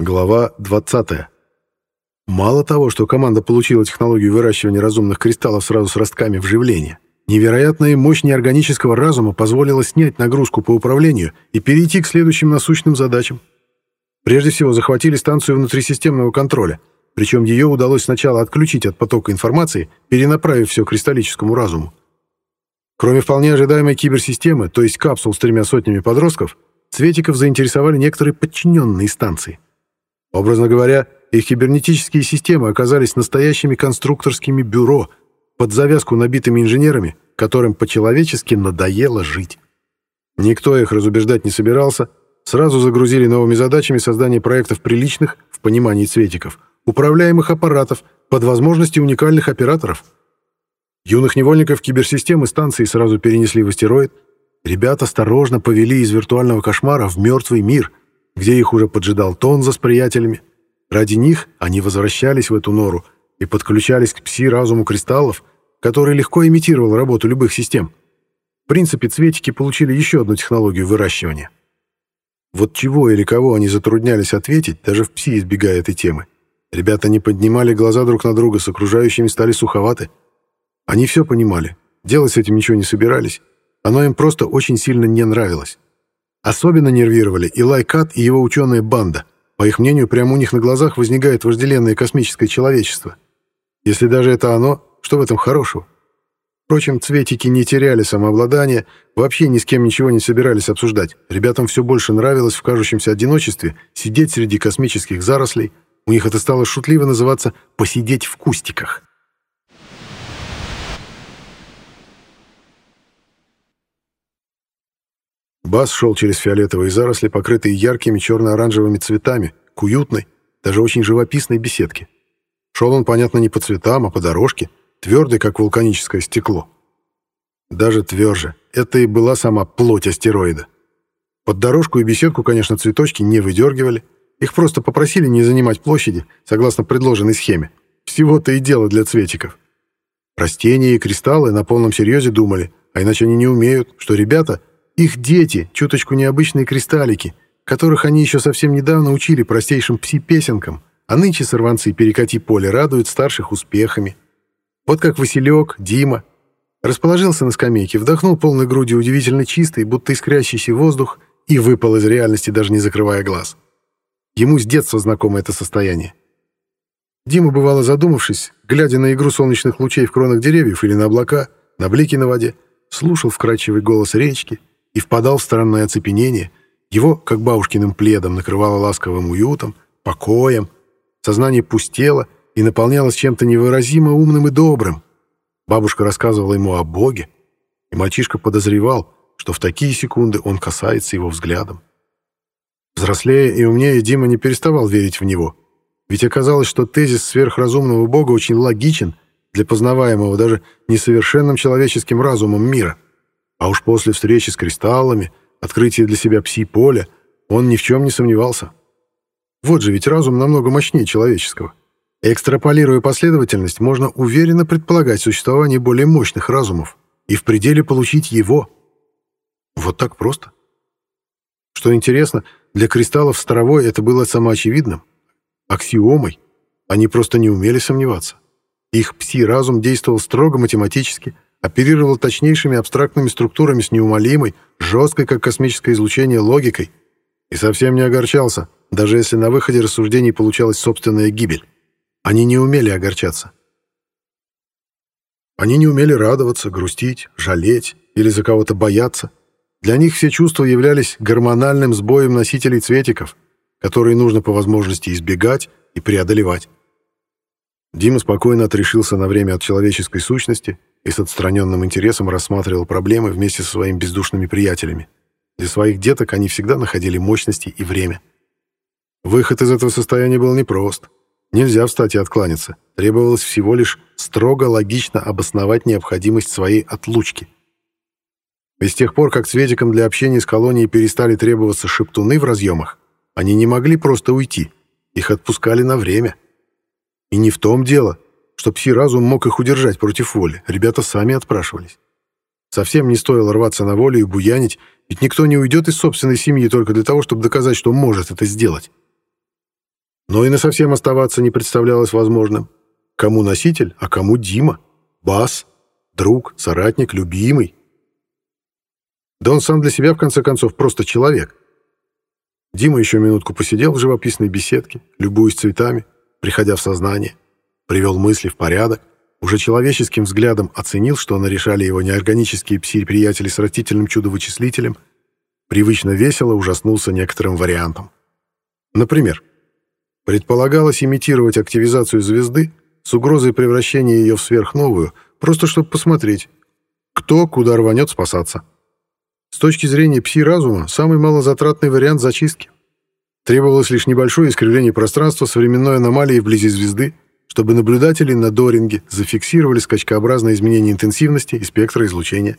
Глава 20. Мало того, что команда получила технологию выращивания разумных кристаллов сразу с ростками вживления, невероятная мощь неорганического разума позволила снять нагрузку по управлению и перейти к следующим насущным задачам. Прежде всего, захватили станцию внутрисистемного контроля, причем ее удалось сначала отключить от потока информации, перенаправив все кристаллическому разуму. Кроме вполне ожидаемой киберсистемы, то есть капсул с тремя сотнями подростков, Цветиков заинтересовали некоторые подчиненные станции – Образно говоря, их кибернетические системы оказались настоящими конструкторскими бюро, под завязку набитыми инженерами, которым по-человечески надоело жить. Никто их разубеждать не собирался, сразу загрузили новыми задачами создания проектов приличных, в понимании цветиков, управляемых аппаратов под возможности уникальных операторов. Юных невольников киберсистемы станции сразу перенесли в астероид. Ребят осторожно повели из виртуального кошмара в мертвый мир, где их уже поджидал Тонза с приятелями. Ради них они возвращались в эту нору и подключались к пси-разуму кристаллов, который легко имитировал работу любых систем. В принципе, цветики получили еще одну технологию выращивания. Вот чего или кого они затруднялись ответить, даже в пси избегая этой темы. Ребята не поднимали глаза друг на друга, с окружающими стали суховаты. Они все понимали, делать с этим ничего не собирались, оно им просто очень сильно не нравилось. Особенно нервировали и Лайкат, и его ученая банда. По их мнению, прямо у них на глазах возникает вожделенное космическое человечество. Если даже это оно, что в этом хорошего? Впрочем, цветики не теряли самообладания, вообще ни с кем ничего не собирались обсуждать. Ребятам все больше нравилось в кажущемся одиночестве сидеть среди космических зарослей. У них это стало шутливо называться «посидеть в кустиках». Бас шел через фиолетовые заросли, покрытые яркими черно-оранжевыми цветами, к уютной, даже очень живописной беседке. Шел он, понятно, не по цветам, а по дорожке, твердой, как вулканическое стекло. Даже тверже. Это и была сама плоть астероида. Под дорожку и беседку, конечно, цветочки не выдергивали. Их просто попросили не занимать площади, согласно предложенной схеме. Всего-то и дело для цветиков. Растения и кристаллы на полном серьезе думали, а иначе они не умеют, что ребята их дети, чуточку необычные кристаллики, которых они еще совсем недавно учили простейшим пси-песенкам, а нынче сорванцы перекати поле радуют старших успехами. Вот как Василек, Дима. Расположился на скамейке, вдохнул полной грудью удивительно чистый, будто искрящийся воздух и выпал из реальности, даже не закрывая глаз. Ему с детства знакомо это состояние. Дима, бывало задумавшись, глядя на игру солнечных лучей в кронах деревьев или на облака, на блики на воде, слушал вкрадчивый голос речки, и впадал в странное оцепенение. Его, как бабушкиным пледом, накрывало ласковым уютом, покоем. Сознание пустело и наполнялось чем-то невыразимо умным и добрым. Бабушка рассказывала ему о Боге, и мальчишка подозревал, что в такие секунды он касается его взглядом. Взрослея и умнее, Дима не переставал верить в него. Ведь оказалось, что тезис сверхразумного Бога очень логичен для познаваемого даже несовершенным человеческим разумом мира — а уж после встречи с кристаллами, открытия для себя пси-поля, он ни в чем не сомневался. Вот же ведь разум намного мощнее человеческого. Экстраполируя последовательность, можно уверенно предполагать существование более мощных разумов и в пределе получить его. Вот так просто. Что интересно, для кристаллов Старовой это было самоочевидным, аксиомой. Они просто не умели сомневаться. Их пси-разум действовал строго математически – оперировал точнейшими абстрактными структурами с неумолимой, жесткой, как космическое излучение, логикой, и совсем не огорчался, даже если на выходе рассуждений получалась собственная гибель. Они не умели огорчаться. Они не умели радоваться, грустить, жалеть или за кого-то бояться. Для них все чувства являлись гормональным сбоем носителей цветиков, которые нужно по возможности избегать и преодолевать. Дима спокойно отрешился на время от человеческой сущности и с отстраненным интересом рассматривал проблемы вместе со своими бездушными приятелями. Для своих деток они всегда находили мощности и время. Выход из этого состояния был непрост. Нельзя встать и откланяться. Требовалось всего лишь строго логично обосновать необходимость своей отлучки. Ведь с тех пор, как цветикам для общения с колонией перестали требоваться шептуны в разъемах, они не могли просто уйти. Их отпускали на время. И не в том дело, что пси-разум мог их удержать против воли. Ребята сами отпрашивались. Совсем не стоило рваться на волю и буянить, ведь никто не уйдет из собственной семьи только для того, чтобы доказать, что может это сделать. Но и на совсем оставаться не представлялось возможным. Кому носитель, а кому Дима? Бас, друг, соратник, любимый. Да он сам для себя, в конце концов, просто человек. Дима еще минутку посидел в живописной беседке, любуясь цветами, приходя в сознание, привел мысли в порядок, уже человеческим взглядом оценил, что нарешали его неорганические пси-приятели с растительным чудо-вычислителем, привычно весело ужаснулся некоторым вариантам. Например, предполагалось имитировать активизацию звезды с угрозой превращения ее в сверхновую, просто чтобы посмотреть, кто куда рванет спасаться. С точки зрения пси-разума, самый малозатратный вариант зачистки. Требовалось лишь небольшое искривление пространства с временной аномалией вблизи звезды, чтобы наблюдатели на Доринге зафиксировали скачкообразное изменение интенсивности и спектра излучения.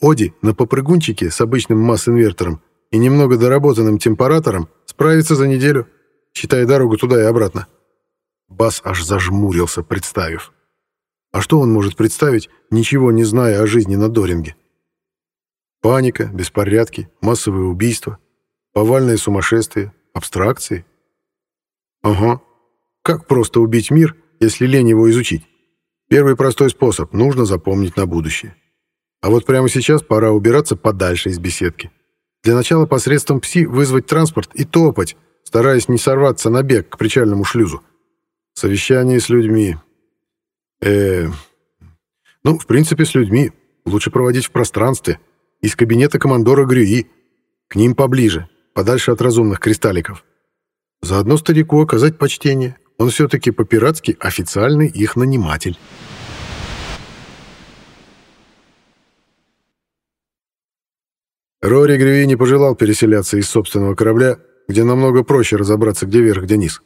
Оди на попрыгунчике с обычным масс-инвертором и немного доработанным температором справится за неделю, считая дорогу туда и обратно. Бас аж зажмурился, представив. А что он может представить, ничего не зная о жизни на Доринге? Паника, беспорядки, массовые убийства, повальное сумасшествие, абстракции. Ага. Как просто убить мир, если лень его изучить? Первый простой способ — нужно запомнить на будущее. А вот прямо сейчас пора убираться подальше из беседки. Для начала посредством ПСИ вызвать транспорт и топать, стараясь не сорваться на бег к причальному шлюзу. Совещание с людьми. Э, ну, в принципе, с людьми. Лучше проводить в пространстве — из кабинета командора Грюи, к ним поближе, подальше от разумных кристалликов. Заодно старику оказать почтение. Он все-таки по-пиратски официальный их наниматель. Рори Грюи не пожелал переселяться из собственного корабля, где намного проще разобраться, где верх, где низ.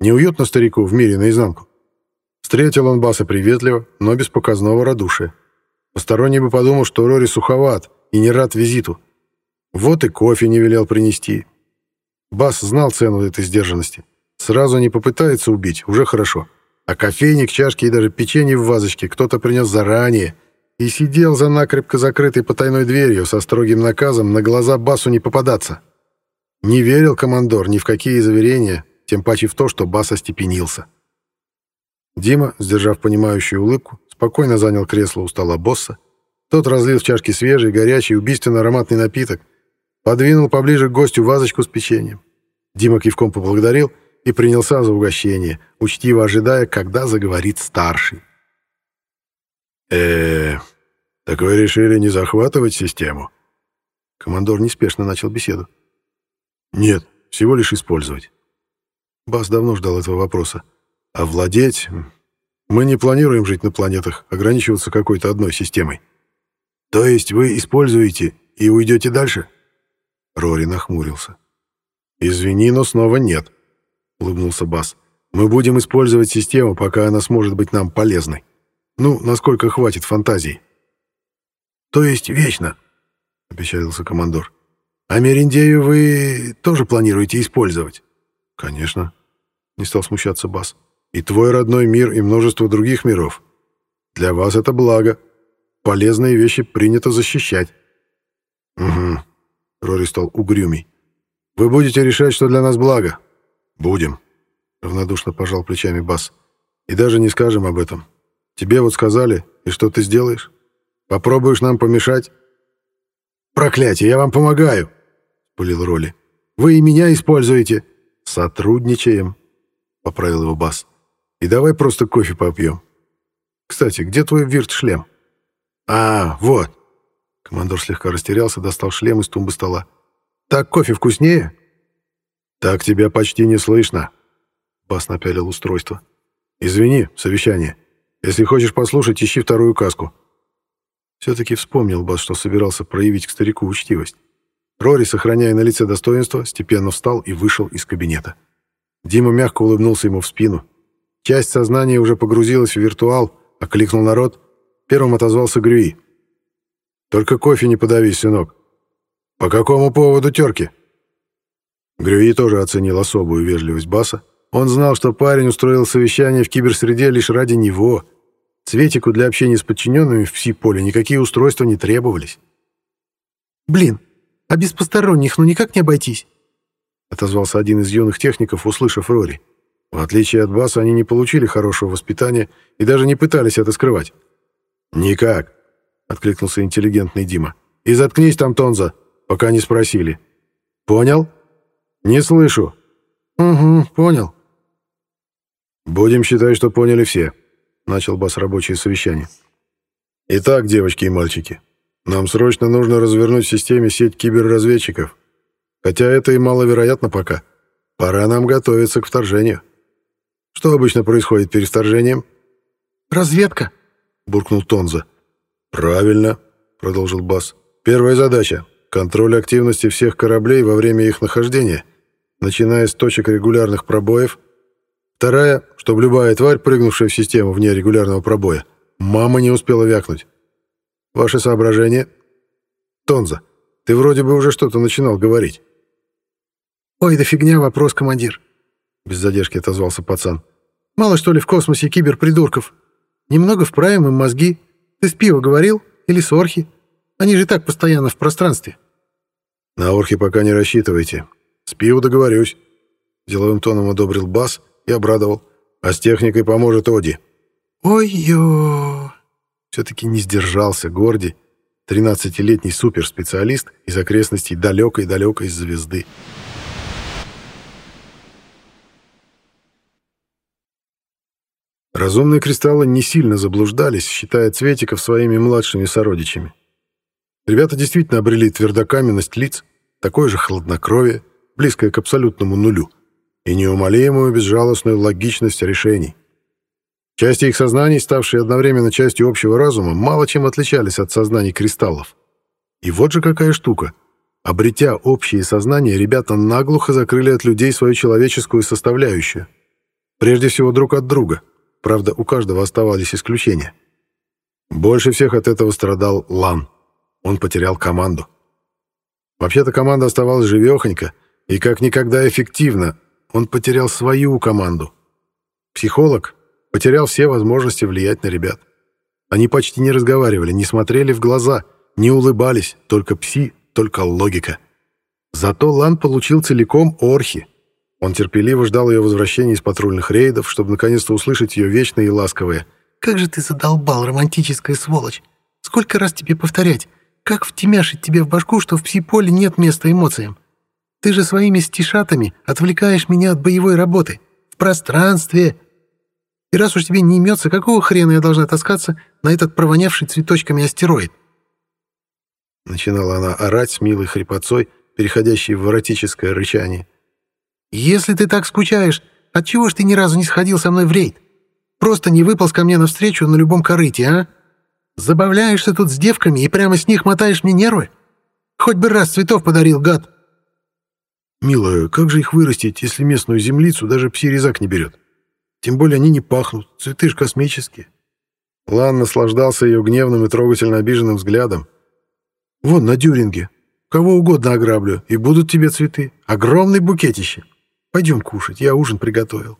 Неуютно старику в мире наизнанку. Встретил он Баса приветливо, но без показного радушия. Посторонний бы подумал, что Рори суховат и не рад визиту. Вот и кофе не велел принести. Бас знал цену этой сдержанности. Сразу не попытается убить, уже хорошо. А кофейник, чашки и даже печенье в вазочке кто-то принес заранее и сидел за накрепко закрытой потайной дверью со строгим наказом на глаза Басу не попадаться. Не верил командор ни в какие заверения, тем паче в то, что Бас остепенился. Дима, сдержав понимающую улыбку, спокойно занял кресло у стола босса. Тот разлил в чашки свежий, горячий, убийственно ароматный напиток, подвинул поближе к гостю вазочку с печеньем. Дима кивком поблагодарил и принялся за угощение, учтиво ожидая, когда заговорит старший. э так вы решили не захватывать систему?» Командор неспешно начал беседу. «Нет, всего лишь использовать». Бас давно ждал этого вопроса. «А владеть мы не планируем жить на планетах, ограничиваться какой-то одной системой. То есть вы используете и уйдете дальше? Рори нахмурился. Извини, но снова нет, улыбнулся Бас. Мы будем использовать систему, пока она сможет быть нам полезной. Ну, насколько хватит фантазии. То есть вечно, опечалился командор. А Мериндею вы тоже планируете использовать? Конечно, не стал смущаться Бас. И твой родной мир, и множество других миров. Для вас это благо. Полезные вещи принято защищать. Угу. Рори стал угрюмей. Вы будете решать, что для нас благо? Будем. Равнодушно пожал плечами Бас. И даже не скажем об этом. Тебе вот сказали, и что ты сделаешь? Попробуешь нам помешать? Проклятие, я вам помогаю, пылил Роли. Вы и меня используете. Сотрудничаем, поправил его Бас. И давай просто кофе попьем. Кстати, где твой вирт-шлем? А, вот. Командор слегка растерялся, достал шлем из тумбы стола. Так кофе вкуснее? Так тебя почти не слышно. Бас напялил устройство. Извини, совещание. Если хочешь послушать, ищи вторую каску. Все-таки вспомнил Бас, что собирался проявить к старику учтивость. Рори, сохраняя на лице достоинство, степенно встал и вышел из кабинета. Дима мягко улыбнулся ему в спину, Часть сознания уже погрузилась в виртуал, окликнул народ. Первым отозвался Грюи. «Только кофе не подавись, сынок». «По какому поводу терки?» Грюи тоже оценил особую вежливость Баса. Он знал, что парень устроил совещание в киберсреде лишь ради него. Цветику для общения с подчиненными в пси-поле никакие устройства не требовались. «Блин, а без посторонних ну никак не обойтись?» — отозвался один из юных техников, услышав Рори. В отличие от Баса, они не получили хорошего воспитания и даже не пытались это скрывать. «Никак», — откликнулся интеллигентный Дима. «И заткнись там, Тонза, пока не спросили». «Понял?» «Не слышу». «Угу, понял». «Будем считать, что поняли все», — начал Бас рабочее совещание. «Итак, девочки и мальчики, нам срочно нужно развернуть в системе сеть киберразведчиков. Хотя это и маловероятно пока. Пора нам готовиться к вторжению». Что обычно происходит перед вторжением? Разведка, буркнул Тонза. Правильно, продолжил Бас. Первая задача контроль активности всех кораблей во время их нахождения, начиная с точек регулярных пробоев. Вторая, чтобы любая тварь, прыгнувшая в систему вне регулярного пробоя, мама не успела вякнуть. Ваши соображения? Тонза, ты вроде бы уже что-то начинал говорить. Ой, да фигня вопрос, командир. Без задержки отозвался пацан. «Мало что ли в космосе киберпридурков? Немного вправим им мозги. Ты с пива говорил? Или с орхи? Они же так постоянно в пространстве». «На орхи пока не рассчитывайте. С пива договорюсь». Деловым тоном одобрил Бас и обрадовал. «А с техникой поможет Оди». «Ой-ё!» Все-таки не сдержался Горди, тринадцатилетний суперспециалист из окрестностей далекой-далекой звезды. Разумные кристаллы не сильно заблуждались, считая цветиков своими младшими сородичами. Ребята действительно обрели твердокаменность лиц, такое же хладнокровие, близкое к абсолютному нулю, и неумолимую безжалостную логичность решений. Части их сознаний, ставшие одновременно частью общего разума, мало чем отличались от сознаний кристаллов. И вот же какая штука. Обретя общее сознание, ребята наглухо закрыли от людей свою человеческую составляющую. Прежде всего друг от друга — Правда, у каждого оставались исключения. Больше всех от этого страдал Лан. Он потерял команду. Вообще-то команда оставалась живехонько, и как никогда эффективно. Он потерял свою команду. Психолог потерял все возможности влиять на ребят. Они почти не разговаривали, не смотрели в глаза, не улыбались, только пси, только логика. Зато Лан получил целиком Орхи, он терпеливо ждал ее возвращения из патрульных рейдов, чтобы наконец-то услышать ее вечное и ласковое. «Как же ты задолбал, романтическая сволочь! Сколько раз тебе повторять? Как втемяшить тебе в башку, что в пси-поле нет места эмоциям? Ты же своими стишатами отвлекаешь меня от боевой работы. В пространстве. И раз уж тебе не имется, какого хрена я должна таскаться на этот провонявший цветочками астероид?» Начинала она орать с милой хрипотцой, переходящей в эротическое рычание. «Если ты так скучаешь, отчего ж ты ни разу не сходил со мной в рейд? Просто не выполз ко мне навстречу на любом корыте, а? Забавляешься тут с девками и прямо с них мотаешь мне нервы? Хоть бы раз цветов подарил, гад!» «Милая, как же их вырастить, если местную землицу даже псирезак не берет? Тем более они не пахнут, цветы ж космические». Лан наслаждался ее гневным и трогательно обиженным взглядом. «Вон на дюринге. Кого угодно ограблю, и будут тебе цветы. Огромный букетище. Пойдем кушать, я ужин приготовил.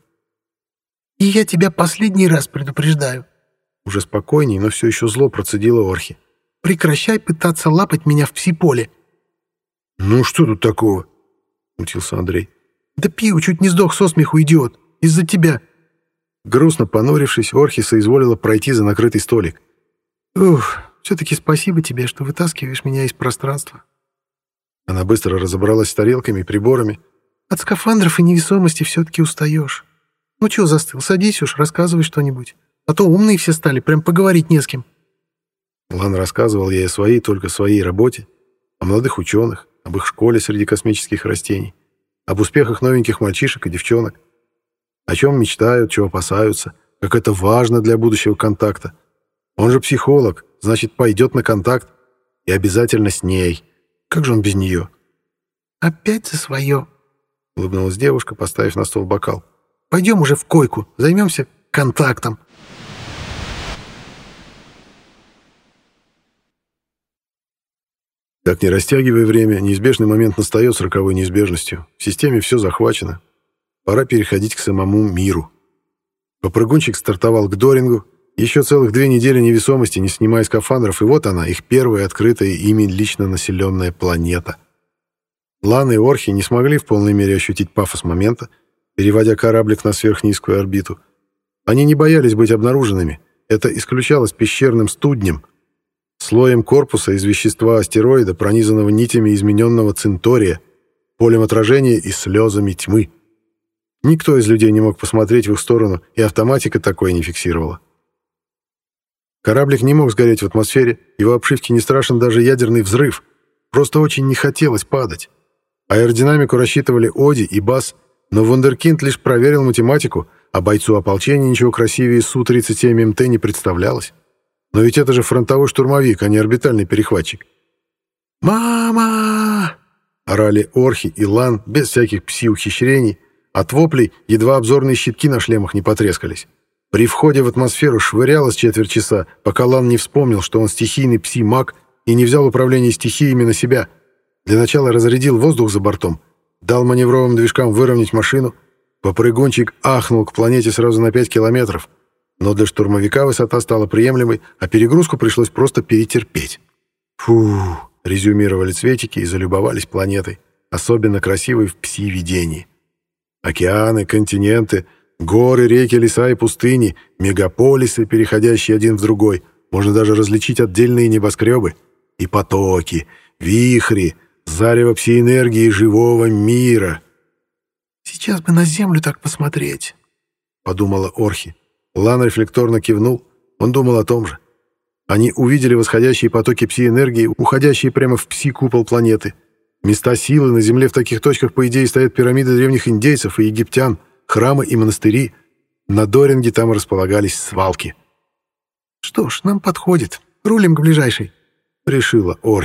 И я тебя последний раз предупреждаю. Уже спокойней, но все еще зло процедила Орхи. Прекращай пытаться лапать меня в пси-поле. Ну что тут такого? Мутился Андрей. Да пиу чуть не сдох со смеху, идиот. Из-за тебя. Грустно понурившись, Орхи соизволила пройти за накрытый столик. Ух, все-таки спасибо тебе, что вытаскиваешь меня из пространства. Она быстро разобралась с тарелками и приборами, от скафандров и невесомости все-таки устаешь. Ну чего застыл? Садись уж, рассказывай что-нибудь. А то умные все стали, прям поговорить не с кем». Лан рассказывал ей о своей, только своей работе, о молодых ученых, об их школе среди космических растений, об успехах новеньких мальчишек и девчонок, о чем мечтают, чего опасаются, как это важно для будущего контакта. Он же психолог, значит, пойдет на контакт и обязательно с ней. Как же он без нее? «Опять за свое», — улыбнулась девушка, поставив на стол бокал. «Пойдем уже в койку, займемся контактом». Как не растягивая время, неизбежный момент настает с роковой неизбежностью. В системе все захвачено. Пора переходить к самому миру. Попрыгунчик стартовал к Дорингу. Еще целых две недели невесомости, не снимая скафандров, и вот она, их первая открытая ими лично населенная планета — Лан и Орхи не смогли в полной мере ощутить пафос момента, переводя кораблик на сверхнизкую орбиту. Они не боялись быть обнаруженными. Это исключалось пещерным студнем, слоем корпуса из вещества астероида, пронизанного нитями измененного цинтория, полем отражения и слезами тьмы. Никто из людей не мог посмотреть в их сторону, и автоматика такое не фиксировала. Кораблик не мог сгореть в атмосфере, его обшивке не страшен даже ядерный взрыв. Просто очень не хотелось падать. Аэродинамику рассчитывали Оди и Бас, но Вундеркинд лишь проверил математику, а бойцу ополчения ничего красивее Су-37МТ не представлялось. Но ведь это же фронтовой штурмовик, а не орбитальный перехватчик. «Мама!» — орали Орхи и Лан без всяких пси-ухищрений. От воплей едва обзорные щитки на шлемах не потрескались. При входе в атмосферу швырялось четверть часа, пока Лан не вспомнил, что он стихийный пси-маг и не взял управление стихиями на себя. Для начала разрядил воздух за бортом, дал маневровым движкам выровнять машину. Попрыгунчик ахнул к планете сразу на 5 километров. Но для штурмовика высота стала приемлемой, а перегрузку пришлось просто перетерпеть. «Фу!» — резюмировали цветики и залюбовались планетой, особенно красивой в пси-видении. Океаны, континенты, Горы, реки, леса и пустыни, мегаполисы, переходящие один в другой. Можно даже различить отдельные небоскребы. И потоки, вихри, зарево псиэнергии живого мира. «Сейчас бы на Землю так посмотреть», — подумала Орхи. Лан рефлекторно кивнул. Он думал о том же. Они увидели восходящие потоки псиэнергии, уходящие прямо в пси-купол планеты. Места силы на Земле в таких точках, по идее, стоят пирамиды древних индейцев и египтян — храмы и монастыри. На Доринге там располагались свалки. «Что ж, нам подходит. Рулим к ближайшей», — решила Орхи.